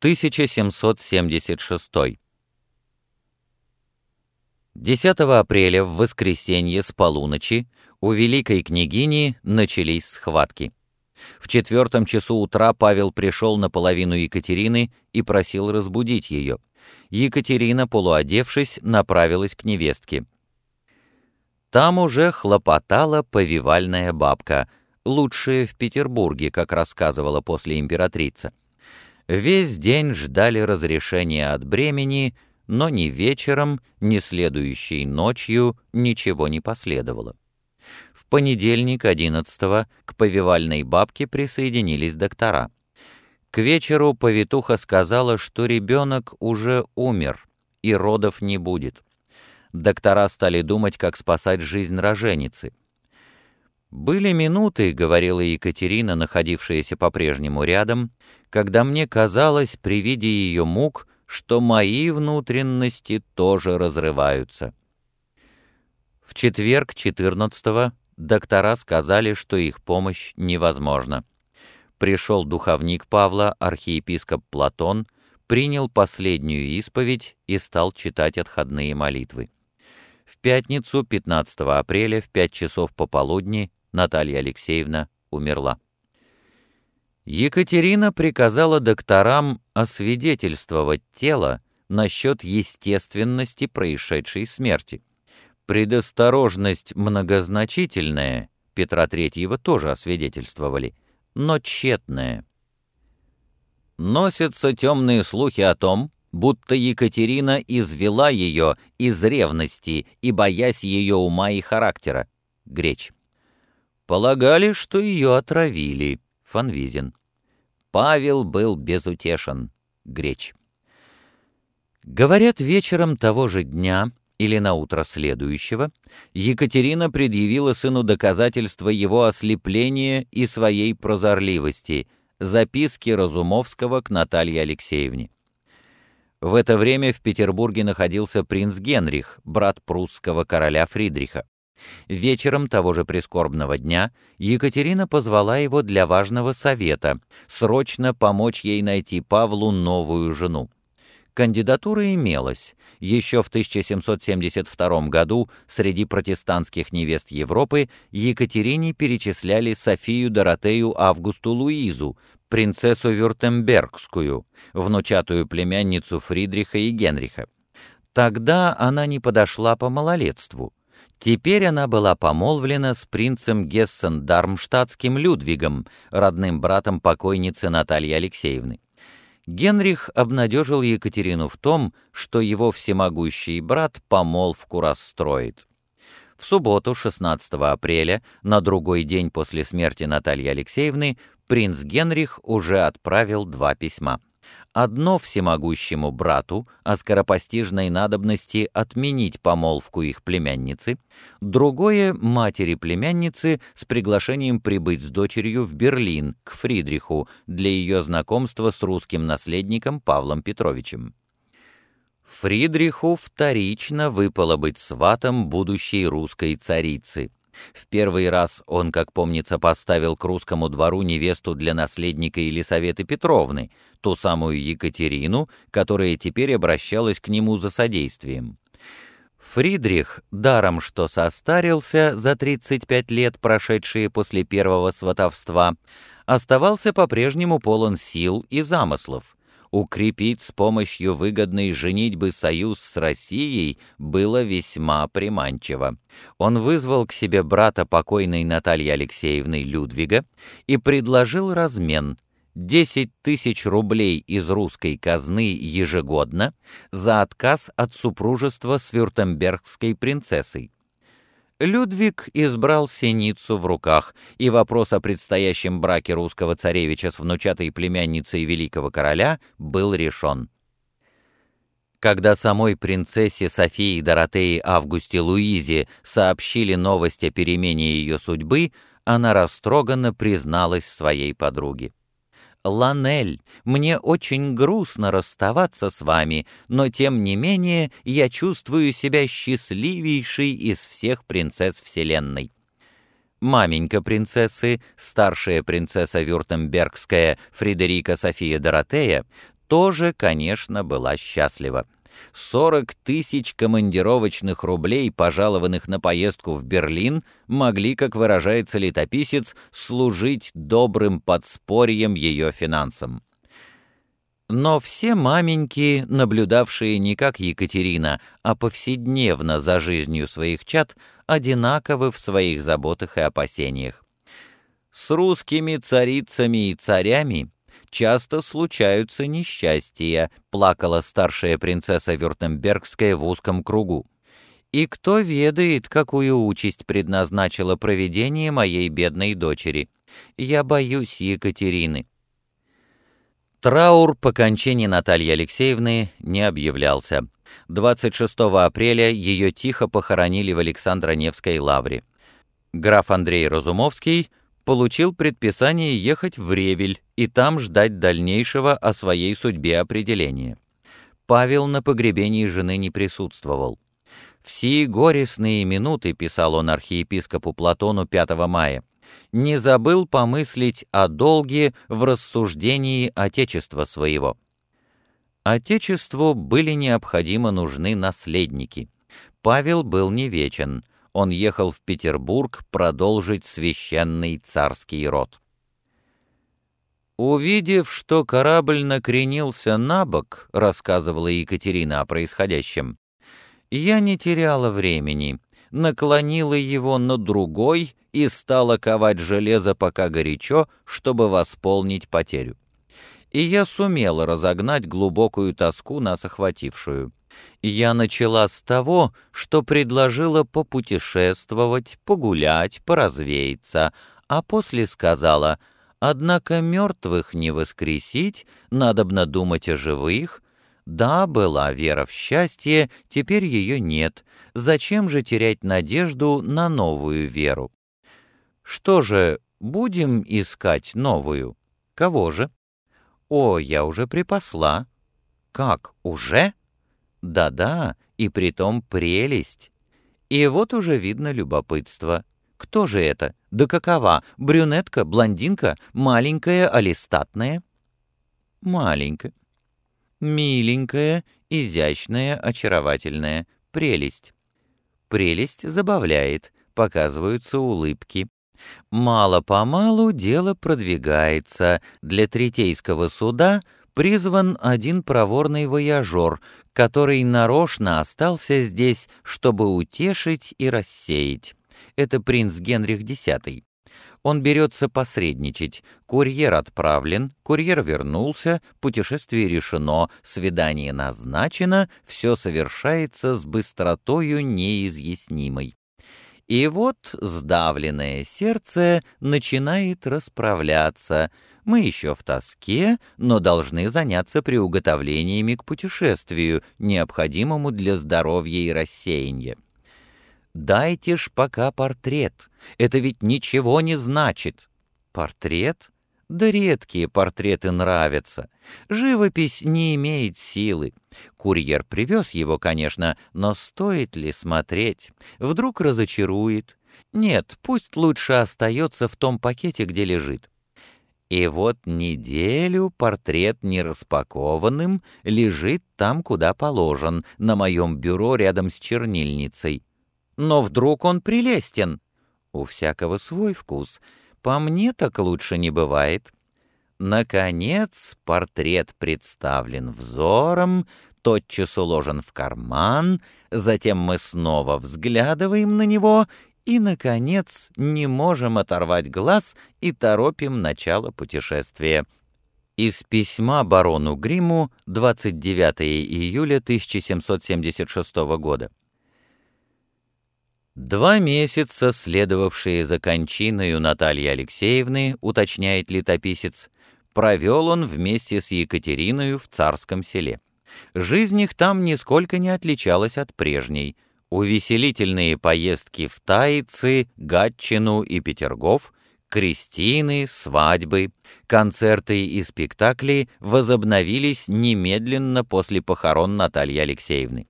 1776. 10 апреля в воскресенье с полуночи у великой княгини начались схватки. В четвертом часу утра Павел пришел на половину Екатерины и просил разбудить ее. Екатерина, полуодевшись, направилась к невестке. Там уже хлопотала повивальная бабка, лучшая в Петербурге, как рассказывала после императрица. Весь день ждали разрешения от бремени, но ни вечером, ни следующей ночью ничего не последовало. В понедельник, 11 к повивальной бабке присоединились доктора. К вечеру повитуха сказала, что ребенок уже умер, и родов не будет. Доктора стали думать, как спасать жизнь роженицы. «Были минуты, — говорила Екатерина, находившаяся по-прежнему рядом, — когда мне казалось при виде ее мук, что мои внутренности тоже разрываются». В четверг, 14 доктора сказали, что их помощь невозможна. Пришел духовник Павла, архиепископ Платон, принял последнюю исповедь и стал читать отходные молитвы. В пятницу, 15 апреля, в 5 часов пополудни, Наталья Алексеевна умерла. Екатерина приказала докторам освидетельствовать тело насчет естественности происшедшей смерти. Предосторожность многозначительная, Петра Третьего тоже освидетельствовали, но тщетная. Носятся темные слухи о том, будто Екатерина извела ее из ревности и боясь ее ума и характера. Греч. Полагали, что ее отравили. Фанвизин. Павел был безутешен. Греч. Говорят, вечером того же дня или на утро следующего Екатерина предъявила сыну доказательства его ослепления и своей прозорливости, записки Разумовского к Наталье Алексеевне. В это время в Петербурге находился принц Генрих, брат прусского короля Фридриха. Вечером того же прискорбного дня Екатерина позвала его для важного совета — срочно помочь ей найти Павлу новую жену. Кандидатура имелась. Еще в 1772 году среди протестантских невест Европы Екатерине перечисляли Софию Доротею Августу Луизу, принцессу Вюртембергскую, внучатую племянницу Фридриха и Генриха. Тогда она не подошла по малолетству. Теперь она была помолвлена с принцем Гессен-Дармштадтским Людвигом, родным братом покойницы Натальи Алексеевны. Генрих обнадежил Екатерину в том, что его всемогущий брат помолвку расстроит. В субботу, 16 апреля, на другой день после смерти Натальи Алексеевны, принц Генрих уже отправил два письма одно всемогущему брату о скоропостижной надобности отменить помолвку их племянницы, другое — матери племянницы с приглашением прибыть с дочерью в Берлин, к Фридриху, для ее знакомства с русским наследником Павлом Петровичем. Фридриху вторично выпало быть сватом будущей русской царицы — в первый раз он, как помнится, поставил к русскому двору невесту для наследника Елисаветы Петровны, ту самую Екатерину, которая теперь обращалась к нему за содействием. Фридрих, даром что состарился за 35 лет, прошедшие после первого сватовства, оставался по-прежнему полон сил и замыслов укрепить с помощью выгодной женитьбы союз с Россией было весьма приманчиво. Он вызвал к себе брата покойной Натальи Алексеевны Людвига и предложил размен – 10 тысяч рублей из русской казны ежегодно за отказ от супружества с вюртембергской принцессой. Людвиг избрал синицу в руках, и вопрос о предстоящем браке русского царевича с внучатой племянницей великого короля был решен. Когда самой принцессе Софии Доротеи Августе Луизе сообщили новость о перемене ее судьбы, она растроганно призналась своей подруге. Ланель, мне очень грустно расставаться с вами, но тем не менее я чувствую себя счастливейшей из всех принцесс Вселенной. Маменька принцессы, старшая принцесса Вюртембергская Фредерика София Доротея, тоже, конечно, была счастлива. 40 тысяч командировочных рублей, пожалованных на поездку в Берлин, могли, как выражается летописец, служить добрым подспорьем ее финансам. Но все маменьки, наблюдавшие не как Екатерина, а повседневно за жизнью своих чад, одинаковы в своих заботах и опасениях. С русскими царицами и царями часто случаются несчастья, плакала старшая принцесса Вюртембергская в узком кругу. И кто ведает, какую участь предназначило провидение моей бедной дочери. Я боюсь Екатерины. Траур по кончине Натальи Алексеевны не объявлялся. 26 апреля ее тихо похоронили в Александро-Невской лавре. Граф Андрей Разумовский получил предписание ехать в Ревель и там ждать дальнейшего о своей судьбе определения. Павел на погребении жены не присутствовал. «В сии горестные минуты», — писал он архиепископу Платону 5 мая, «не забыл помыслить о долге в рассуждении Отечества своего». Отечеству были необходимо нужны наследники. Павел был не вечен, он ехал в Петербург продолжить священный царский род. Увидев, что корабль накренился на бок, рассказывала Екатерина о происходящем, я не теряла времени, наклонила его на другой и стала ковать железо пока горячо, чтобы восполнить потерю. И я сумела разогнать глубокую тоску, нас охватившую. Я начала с того, что предложила попутешествовать, погулять, поразвеяться, а после сказала, «Однако мертвых не воскресить, надобно думать о живых». Да, была вера в счастье, теперь ее нет. Зачем же терять надежду на новую веру? Что же, будем искать новую? Кого же? О, я уже припасла. Как, уже? Да-да, и притом прелесть. И вот уже видно любопытство. Кто же это? Да какова? Брюнетка, блондинка, маленькая, алистатная? Маленькая. Миленькая, изящная, очаровательная. Прелесть. Прелесть забавляет, показываются улыбки. Мало-помалу дело продвигается. Для третейского суда — призван один проворный вояжер, который нарочно остался здесь, чтобы утешить и рассеять. Это принц Генрих X. Он берется посредничать. Курьер отправлен, курьер вернулся, путешествие решено, свидание назначено, все совершается с быстротою неизъяснимой. И вот сдавленное сердце начинает расправляться — мы еще в тоске, но должны заняться приуготовлениями к путешествию, необходимому для здоровья и рассеяния. Дайте ж пока портрет, это ведь ничего не значит. Портрет? Да редкие портреты нравятся. Живопись не имеет силы. Курьер привез его, конечно, но стоит ли смотреть? Вдруг разочарует? Нет, пусть лучше остается в том пакете, где лежит. И вот неделю портрет нераспакованным лежит там, куда положен, на моем бюро рядом с чернильницей. Но вдруг он прелестен. У всякого свой вкус. По мне так лучше не бывает. Наконец портрет представлен взором, тотчас уложен в карман, затем мы снова взглядываем на него и, наконец, не можем оторвать глаз и торопим начало путешествия. Из письма барону Гриму 29 июля 1776 года. Два месяца, следовавшие за кончиною Натальи Алексеевны, уточняет летописец, провел он вместе с Екатериной в царском селе. Жизнь их там нисколько не отличалась от прежней — увеселительные поездки в Таицы, Гатчину и Петергоф, крестины, свадьбы, концерты и спектакли возобновились немедленно после похорон Натальи Алексеевны.